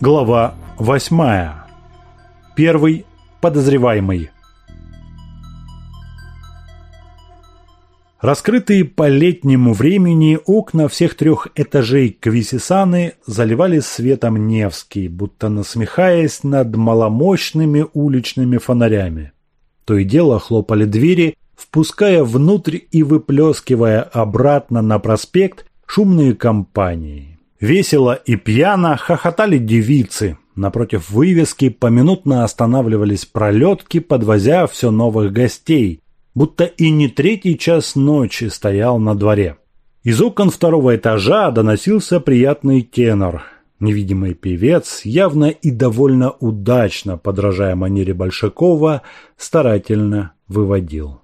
Глава 8. Первый подозреваемый. Раскрытые по летнему времени окна всех трех этажей Квисисаны заливали светом Невский, будто насмехаясь над маломощными уличными фонарями. То и дело хлопали двери, впуская внутрь и выплескивая обратно на проспект шумные компании. Весело и пьяно хохотали девицы. Напротив вывески поминутно останавливались пролетки, подвозя все новых гостей, будто и не третий час ночи стоял на дворе. Из окон второго этажа доносился приятный тенор. Невидимый певец, явно и довольно удачно, подражая манере Большакова, старательно выводил.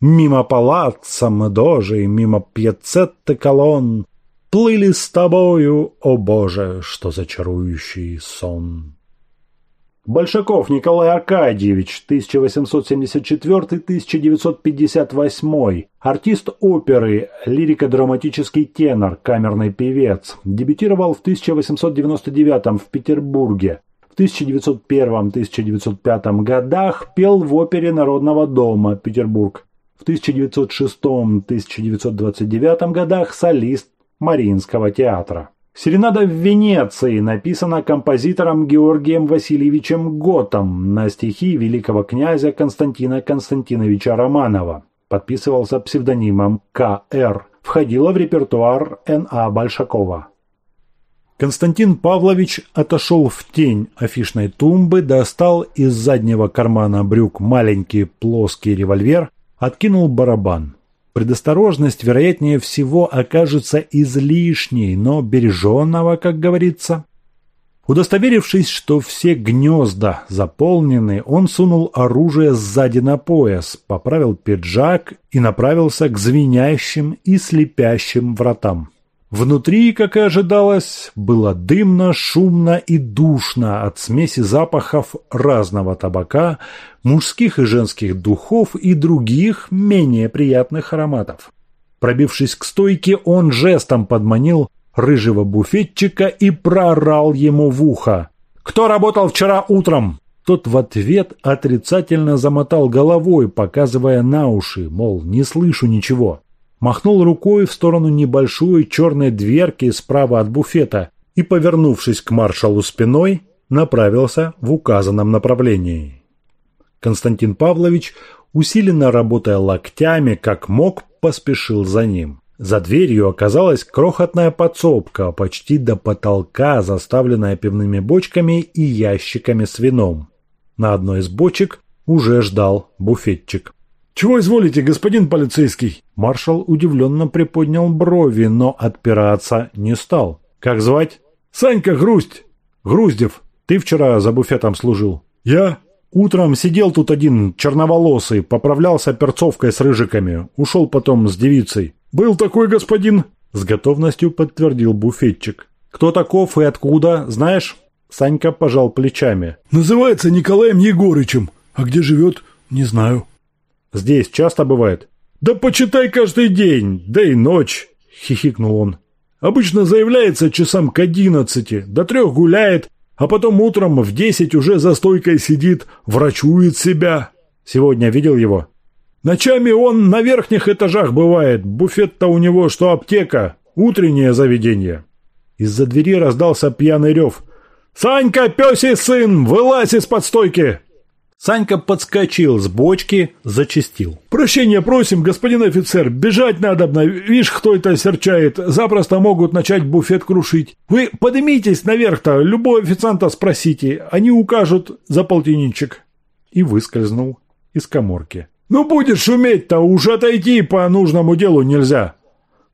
Мимо палаца мы дожи, мимо пьецетты колонн, Плыли с тобою, о Боже, что за чарующий сон. Большаков Николай Аркадьевич, 1874-1958, артист оперы, лирико-драматический тенор, камерный певец. Дебютировал в 1899 в Петербурге. В 1901-1905 годах пел в опере Народного дома Петербург. В 1906-1929 годах солист Мариинского театра. Серенада в Венеции написана композитором Георгием Васильевичем Готом на стихи великого князя Константина Константиновича Романова. Подписывался псевдонимом К.Р. Входила в репертуар Н.А. Большакова. Константин Павлович отошел в тень афишной тумбы, достал из заднего кармана брюк маленький плоский револьвер, откинул барабан. Предосторожность, вероятнее всего, окажется излишней, но береженного, как говорится. Удостоверившись, что все гнезда заполнены, он сунул оружие сзади на пояс, поправил пиджак и направился к звенящим и слепящим вратам. Внутри, как и ожидалось, было дымно, шумно и душно от смеси запахов разного табака, мужских и женских духов и других менее приятных ароматов. Пробившись к стойке, он жестом подманил рыжего буфетчика и прорал ему в ухо. «Кто работал вчера утром?» Тот в ответ отрицательно замотал головой, показывая на уши, мол, не слышу ничего махнул рукой в сторону небольшой черной дверки справа от буфета и, повернувшись к маршалу спиной, направился в указанном направлении. Константин Павлович, усиленно работая локтями, как мог, поспешил за ним. За дверью оказалась крохотная подсобка, почти до потолка, заставленная пивными бочками и ящиками с вином. На одной из бочек уже ждал буфетчик. «Чего изволите, господин полицейский?» Маршал удивленно приподнял брови, но отпираться не стал. «Как звать?» «Санька Грусть!» «Груздев, ты вчера за буфетом служил?» «Я?» «Утром сидел тут один черноволосый, поправлялся перцовкой с рыжиками, ушел потом с девицей». «Был такой господин?» С готовностью подтвердил буфетчик. «Кто таков и откуда, знаешь?» Санька пожал плечами. «Называется Николаем Егорычем. А где живет, не знаю». Здесь часто бывает?» «Да почитай каждый день, да и ночь», — хихикнул он. «Обычно заявляется часам к одиннадцати, до трех гуляет, а потом утром в десять уже за стойкой сидит, врачует себя». «Сегодня видел его?» «Ночами он на верхних этажах бывает, буфет-то у него что аптека, утреннее заведение». Из-за двери раздался пьяный рев. «Санька, пёсий сын, вылазь из-под стойки!» Санька подскочил с бочки, зачистил. «Прощения просим, господин офицер, бежать надобно, видишь, кто это серчает, запросто могут начать буфет крушить. Вы поднимитесь наверх-то, любого официанта спросите, они укажут за полтинничек». И выскользнул из коморки. «Ну будешь шуметь-то, уж отойти по нужному делу нельзя»,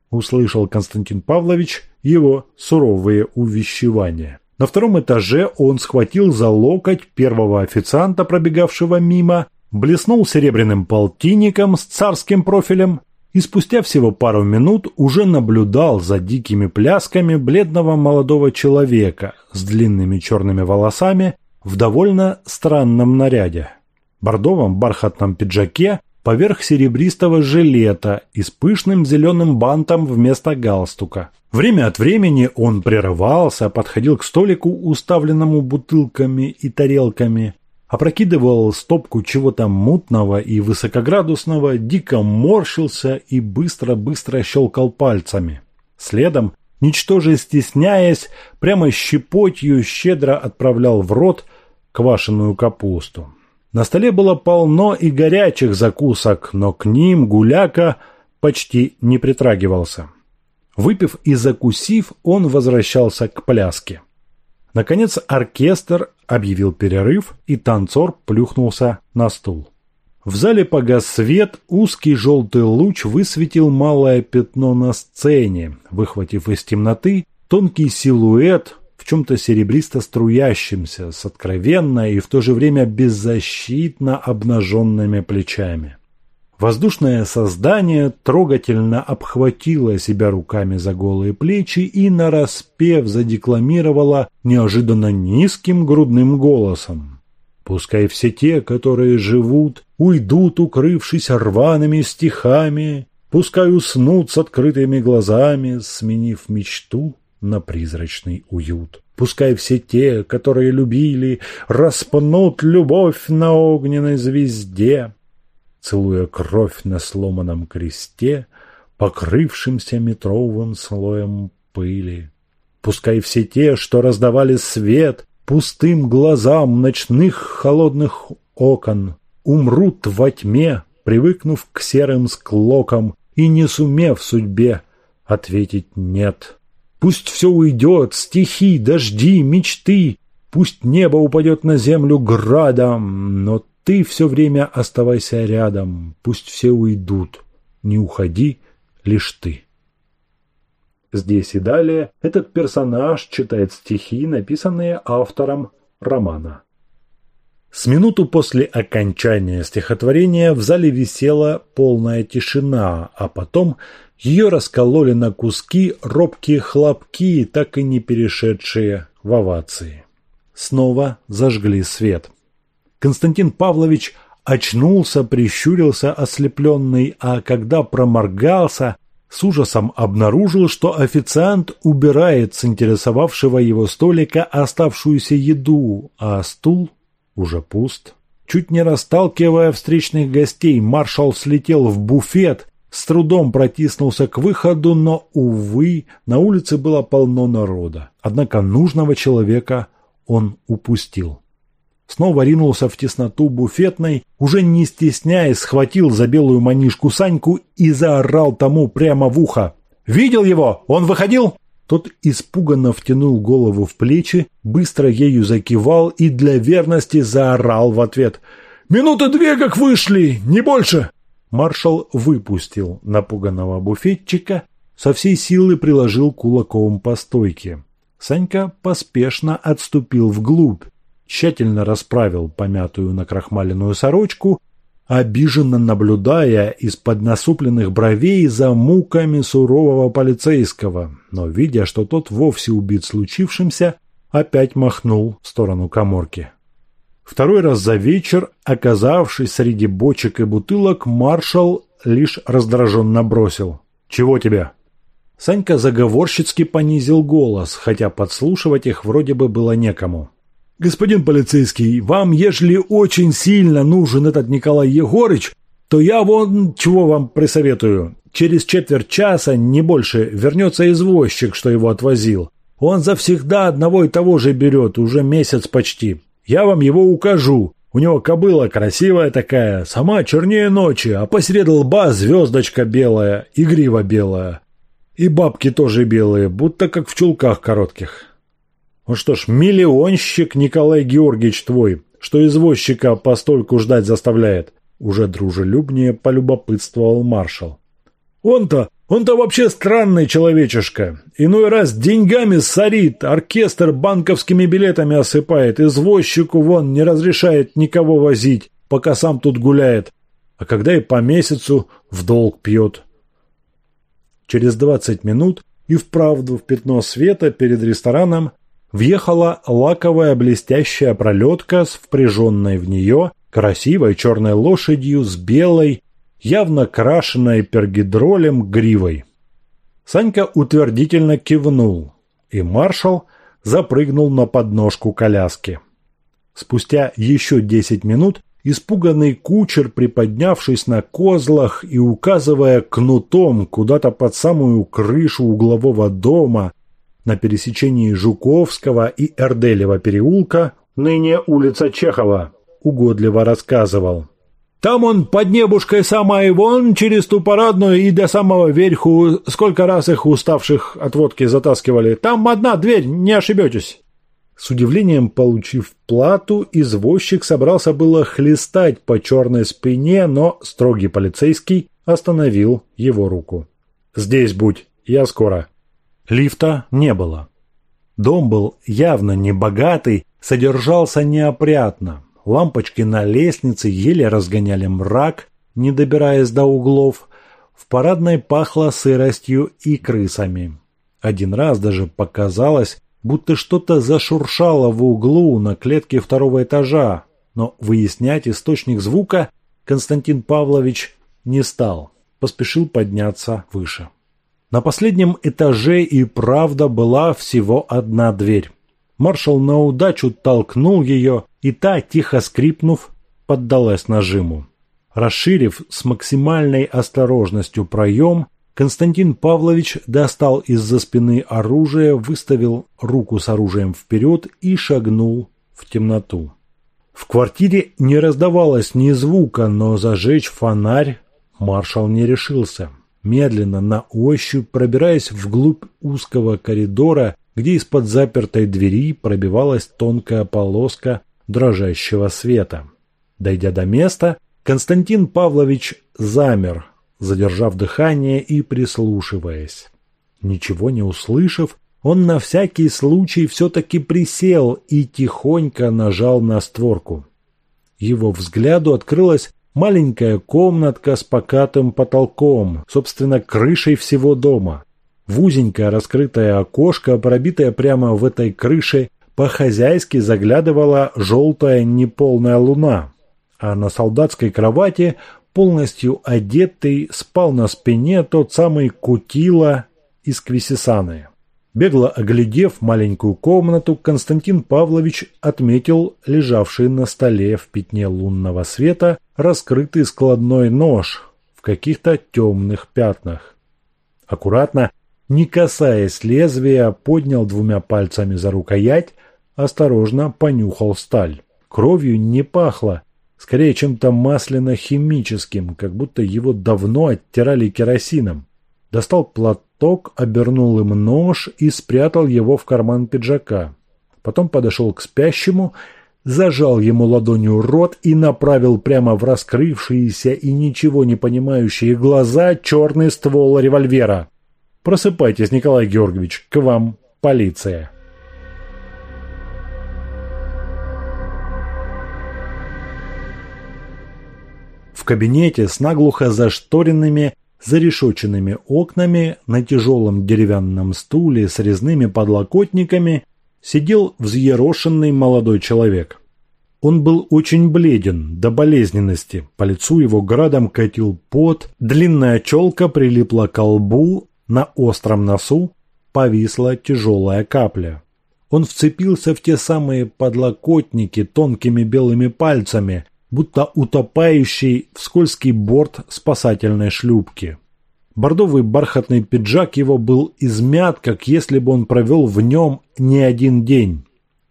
услышал Константин Павлович его суровые увещевания. На втором этаже он схватил за локоть первого официанта, пробегавшего мимо, блеснул серебряным полтинником с царским профилем и спустя всего пару минут уже наблюдал за дикими плясками бледного молодого человека с длинными черными волосами в довольно странном наряде. Бордовом бархатном пиджаке поверх серебристого жилета и с пышным зеленым бантом вместо галстука. Время от времени он прерывался, подходил к столику, уставленному бутылками и тарелками, опрокидывал стопку чего-то мутного и высокоградусного, дико морщился и быстро-быстро щелкал пальцами. Следом, ничтоже стесняясь, прямо щепотью щедро отправлял в рот квашеную капусту. На столе было полно и горячих закусок, но к ним гуляка почти не притрагивался. Выпив и закусив, он возвращался к пляске. Наконец оркестр объявил перерыв, и танцор плюхнулся на стул. В зале погас свет, узкий желтый луч высветил малое пятно на сцене, выхватив из темноты тонкий силуэт в чем-то серебристо струящемся, с откровенно и в то же время беззащитно обнаженными плечами. Воздушное создание трогательно обхватило себя руками за голые плечи и нараспев задекламировало неожиданно низким грудным голосом. Пускай все те, которые живут, уйдут, укрывшись рваными стихами, пускай уснут с открытыми глазами, сменив мечту на призрачный уют. Пускай все те, которые любили, распнут любовь на огненной звезде, целуя кровь на сломанном кресте, покрывшимся метровым слоем пыли. Пускай все те, что раздавали свет пустым глазам ночных холодных окон, умрут во тьме, привыкнув к серым склокам и не сумев судьбе ответить «нет». Пусть все уйдет, стихи, дожди, мечты. Пусть небо упадет на землю градом, но ты все время оставайся рядом. Пусть все уйдут, не уходи лишь ты. Здесь и далее этот персонаж читает стихи, написанные автором романа. С минуту после окончания стихотворения в зале висела полная тишина, а потом ее раскололи на куски робкие хлопки, так и не перешедшие в овации. Снова зажгли свет. Константин Павлович очнулся, прищурился ослепленный, а когда проморгался, с ужасом обнаружил, что официант убирает с интересовавшего его столика оставшуюся еду, а стул уже пуст. Чуть не расталкивая встречных гостей, маршал слетел в буфет, с трудом протиснулся к выходу, но, увы, на улице было полно народа. Однако нужного человека он упустил. Снова ринулся в тесноту буфетной, уже не стесняясь, схватил за белую манишку Саньку и заорал тому прямо в ухо. «Видел его? Он выходил?» Тот испуганно втянул голову в плечи, быстро ею закивал и для верности заорал в ответ. «Минуты две как вышли, не больше!» Маршал выпустил напуганного буфетчика, со всей силы приложил кулаком по стойке. Санька поспешно отступил вглубь, тщательно расправил помятую накрахмаленную сорочку обиженно наблюдая из-под насупленных бровей за муками сурового полицейского, но, видя, что тот вовсе убит случившимся, опять махнул в сторону коморки. Второй раз за вечер, оказавшись среди бочек и бутылок, маршал лишь раздраженно бросил. «Чего тебе?» Санька заговорщицки понизил голос, хотя подслушивать их вроде бы было некому. «Господин полицейский, вам, ежели очень сильно нужен этот Николай Егорыч, то я вон чего вам присоветую. Через четверть часа, не больше, вернется извозчик, что его отвозил. Он завсегда одного и того же берет, уже месяц почти. Я вам его укажу. У него кобыла красивая такая, сама чернее ночи, а посред лба звездочка белая и грива белая. И бабки тоже белые, будто как в чулках коротких. Ну что ж, миллионщик Николай Георгиевич твой, что извозчика постольку ждать заставляет. Уже дружелюбнее полюбопытствовал маршал. Он-то, он-то вообще странный человечишка. Иной раз деньгами сорит, оркестр банковскими билетами осыпает, извозчику вон не разрешает никого возить, пока сам тут гуляет. А когда и по месяцу в долг пьет. Через двадцать минут и вправду в пятно света перед рестораном въехала лаковая блестящая пролетка с впряженной в нее красивой черной лошадью с белой, явно крашенной пергидролем гривой. Санька утвердительно кивнул, и маршал запрыгнул на подножку коляски. Спустя еще десять минут испуганный кучер, приподнявшись на козлах и указывая кнутом куда-то под самую крышу углового дома на пересечении Жуковского и Эрделева переулка, ныне улица Чехова, угодливо рассказывал. Там он под небушкой сама и вон через ту парадную и до самого верху, сколько раз их уставших от водки затаскивали. Там одна дверь, не ошибетесь. С удивлением получив плату, извозчик собрался было хлестать по черной спине, но строгий полицейский остановил его руку. «Здесь будь, я скоро». Лифта не было. Дом был явно небогатый, содержался неопрятно. Лампочки на лестнице еле разгоняли мрак, не добираясь до углов. В парадной пахло сыростью и крысами. Один раз даже показалось, будто что-то зашуршало в углу на клетке второго этажа, но выяснять источник звука Константин Павлович не стал, поспешил подняться выше. На последнем этаже и правда была всего одна дверь. Маршал на удачу толкнул ее, и та, тихо скрипнув, поддалась нажиму. Расширив с максимальной осторожностью проем, Константин Павлович достал из-за спины оружие, выставил руку с оружием вперед и шагнул в темноту. В квартире не раздавалось ни звука, но зажечь фонарь маршал не решился. Медленно, на ощупь, пробираясь вглубь узкого коридора, где из-под запертой двери пробивалась тонкая полоска дрожащего света. Дойдя до места, Константин Павлович замер, задержав дыхание и прислушиваясь. Ничего не услышав, он на всякий случай все-таки присел и тихонько нажал на створку. Его взгляду открылась маленькая комнатка с покатым потолком, собственно, крышей всего дома. В узенькое раскрытое окошко, пробитое прямо в этой крыше, по-хозяйски заглядывала желтая неполная луна, а на солдатской кровати, полностью одетый, спал на спине тот самый Кутила из Квисисаны. Бегло оглядев маленькую комнату, Константин Павлович отметил лежавший на столе в пятне лунного света раскрытый складной нож в каких-то темных пятнах. Аккуратно не касаясь лезвия, поднял двумя пальцами за рукоять, осторожно понюхал сталь. Кровью не пахло, скорее чем-то масляно-химическим, как будто его давно оттирали керосином. Достал платок, обернул им нож и спрятал его в карман пиджака. Потом подошел к спящему, зажал ему ладонью рот и направил прямо в раскрывшиеся и ничего не понимающие глаза черный ствол револьвера. Просыпайтесь, Николай Георгиевич, к вам полиция. В кабинете с наглухо зашторенными, зарешоченными окнами на тяжелом деревянном стуле с резными подлокотниками сидел взъерошенный молодой человек. Он был очень бледен до болезненности, по лицу его градом катил пот, длинная челка прилипла к лбу, на остром носу повисла тяжелая капля. Он вцепился в те самые подлокотники тонкими белыми пальцами, будто утопающий в скользкий борт спасательной шлюпки. Бордовый бархатный пиджак его был измят, как если бы он провел в нем не один день.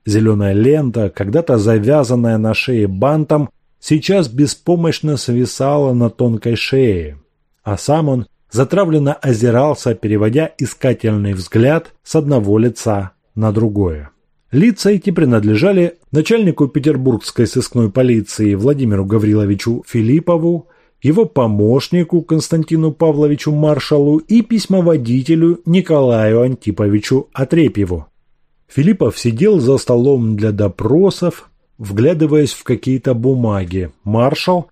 Зеленая лента, когда-то завязанная на шее бантом, сейчас беспомощно свисала на тонкой шее, а сам он затравленно озирался, переводя искательный взгляд с одного лица на другое. Лица эти принадлежали начальнику петербургской сыскной полиции Владимиру Гавриловичу Филиппову, его помощнику Константину Павловичу Маршалу и письмоводителю Николаю Антиповичу Отрепьеву. Филиппов сидел за столом для допросов, вглядываясь в какие-то бумаги. Маршал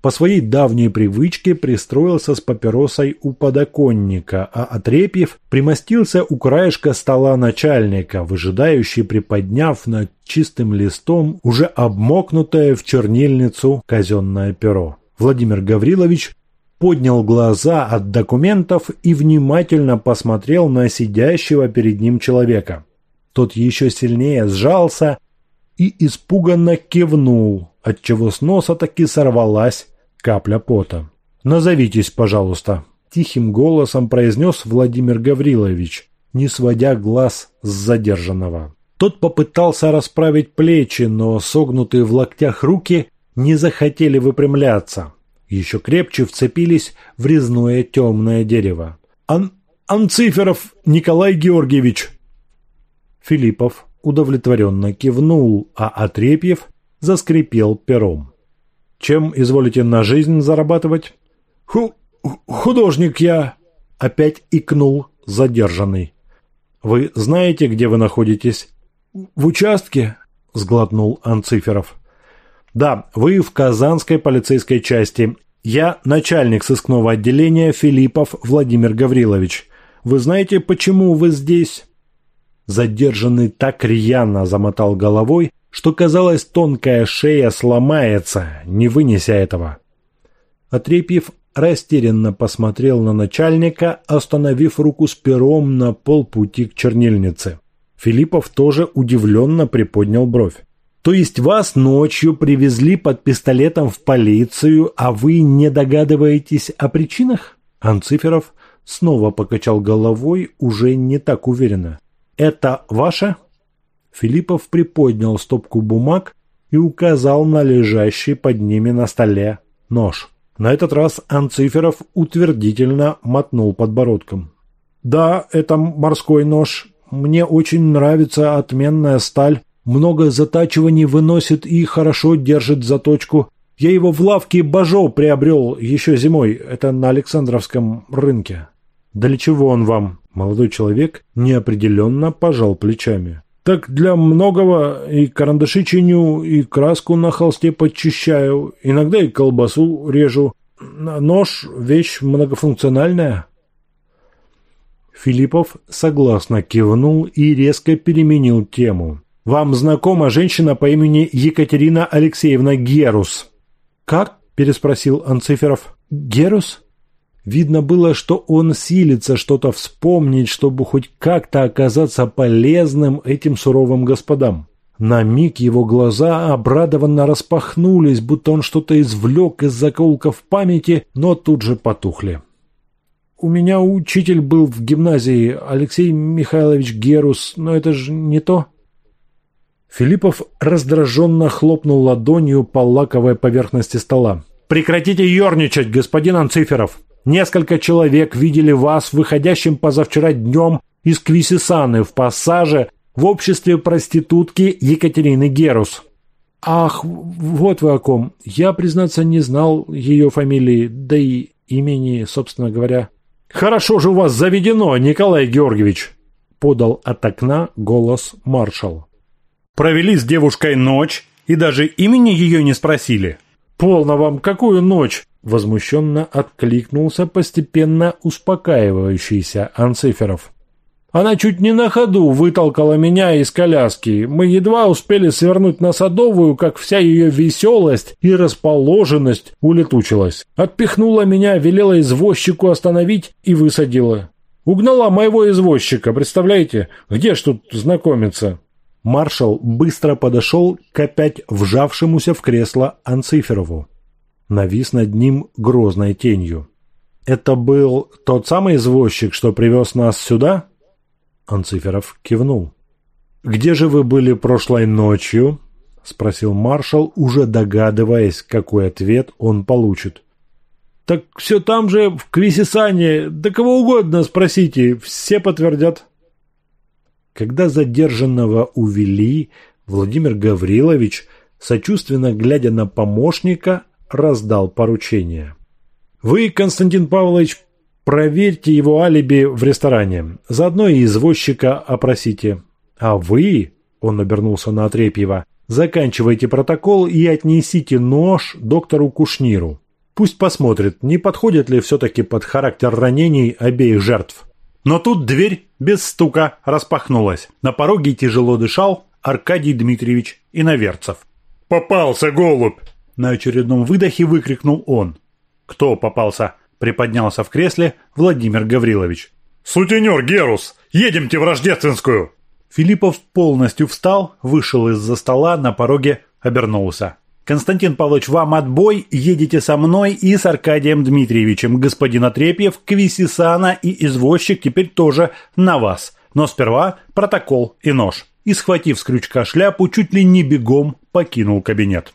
по своей давней привычке пристроился с папиросой у подоконника, а Отрепьев примостился у краешка стола начальника, выжидающий приподняв над чистым листом уже обмокнутое в чернильницу казенное перо. Владимир Гаврилович поднял глаза от документов и внимательно посмотрел на сидящего перед ним человека. Тот еще сильнее сжался и испуганно кивнул, отчего с носа таки сорвалась капля пота. «Назовитесь, пожалуйста», – тихим голосом произнес Владимир Гаврилович, не сводя глаз с задержанного. Тот попытался расправить плечи, но согнутые в локтях руки не захотели выпрямляться. Еще крепче вцепились в резное темное дерево. «Ан... Анциферов Николай Георгиевич!» Филиппов удовлетворенно кивнул, а Отрепьев заскрипел пером. «Чем изволите на жизнь зарабатывать?» «Ху... художник я!» Опять икнул задержанный. «Вы знаете, где вы находитесь?» «В участке?» – сглотнул Анциферов. «Да, вы в Казанской полицейской части. Я начальник сыскного отделения Филиппов Владимир Гаврилович. Вы знаете, почему вы здесь?» Задержанный так рьяно замотал головой, что, казалось, тонкая шея сломается, не вынеся этого. Отрепьев растерянно посмотрел на начальника, остановив руку с пером на полпути к чернильнице. Филиппов тоже удивленно приподнял бровь. «То есть вас ночью привезли под пистолетом в полицию, а вы не догадываетесь о причинах?» Анциферов снова покачал головой, уже не так уверенно. «Это ваше?» Филиппов приподнял стопку бумаг и указал на лежащий под ними на столе нож. На этот раз Анциферов утвердительно мотнул подбородком. «Да, это морской нож. Мне очень нравится отменная сталь. Много затачиваний выносит и хорошо держит заточку. Я его в лавке Бажо приобрел еще зимой. Это на Александровском рынке». «Да для чего он вам?» Молодой человек неопределенно пожал плечами. «Так для многого и карандаши чиню, и краску на холсте подчищаю, иногда и колбасу режу. Нож – вещь многофункциональная». Филиппов согласно кивнул и резко переменил тему. «Вам знакома женщина по имени Екатерина Алексеевна Герус?» «Как?» – переспросил Анциферов. «Герус?» Видно было, что он силится что-то вспомнить, чтобы хоть как-то оказаться полезным этим суровым господам. На миг его глаза обрадованно распахнулись, будто он что-то извлек из заколков памяти, но тут же потухли. У меня учитель был в гимназии, Алексей Михайлович Герус, но это же не то. Филиппов раздраженно хлопнул ладонью по лаковой поверхности стола. «Прекратите ерничать, господин Анциферов! Несколько человек видели вас выходящим позавчера днем из Квисисаны в пассаже в обществе проститутки Екатерины Герус». «Ах, вот вы о ком. Я, признаться, не знал ее фамилии, да и имени, собственно говоря». «Хорошо же у вас заведено, Николай Георгиевич!» – подал от окна голос маршал. «Провели с девушкой ночь и даже имени ее не спросили». «Полно вам, какую ночь?» – возмущенно откликнулся постепенно успокаивающийся Анциферов. Она чуть не на ходу вытолкала меня из коляски. Мы едва успели свернуть на Садовую, как вся ее веселость и расположенность улетучилась. Отпихнула меня, велела извозчику остановить и высадила. Угнала моего извозчика, представляете? Где ж тут знакомиться? Маршал быстро подошел к опять вжавшемуся в кресло Анциферову. Навис над ним грозной тенью. «Это был тот самый извозчик, что привез нас сюда?» Анциферов кивнул. «Где же вы были прошлой ночью?» – спросил маршал, уже догадываясь, какой ответ он получит. «Так все там же, в Квисисане, да кого угодно спросите, все подтвердят». Когда задержанного увели, Владимир Гаврилович, сочувственно глядя на помощника, раздал поручение. «Вы, Константин Павлович, Проверьте его алиби в ресторане. Заодно и извозчика опросите. А вы, он обернулся на Отрепьева, заканчивайте протокол и отнесите нож доктору Кушниру. Пусть посмотрит, не подходит ли все-таки под характер ранений обеих жертв. Но тут дверь без стука распахнулась. На пороге тяжело дышал Аркадий Дмитриевич Иноверцев. «Попался, голубь!» На очередном выдохе выкрикнул он. «Кто попался?» Приподнялся в кресле Владимир Гаврилович. «Сутенер Герус, едемте в Рождественскую!» Филиппов полностью встал, вышел из-за стола, на пороге обернулся. «Константин Павлович, вам отбой, едете со мной и с Аркадием Дмитриевичем. Господин Отрепьев, Квисисана и извозчик теперь тоже на вас. Но сперва протокол и нож». И, схватив с крючка шляпу, чуть ли не бегом покинул кабинет.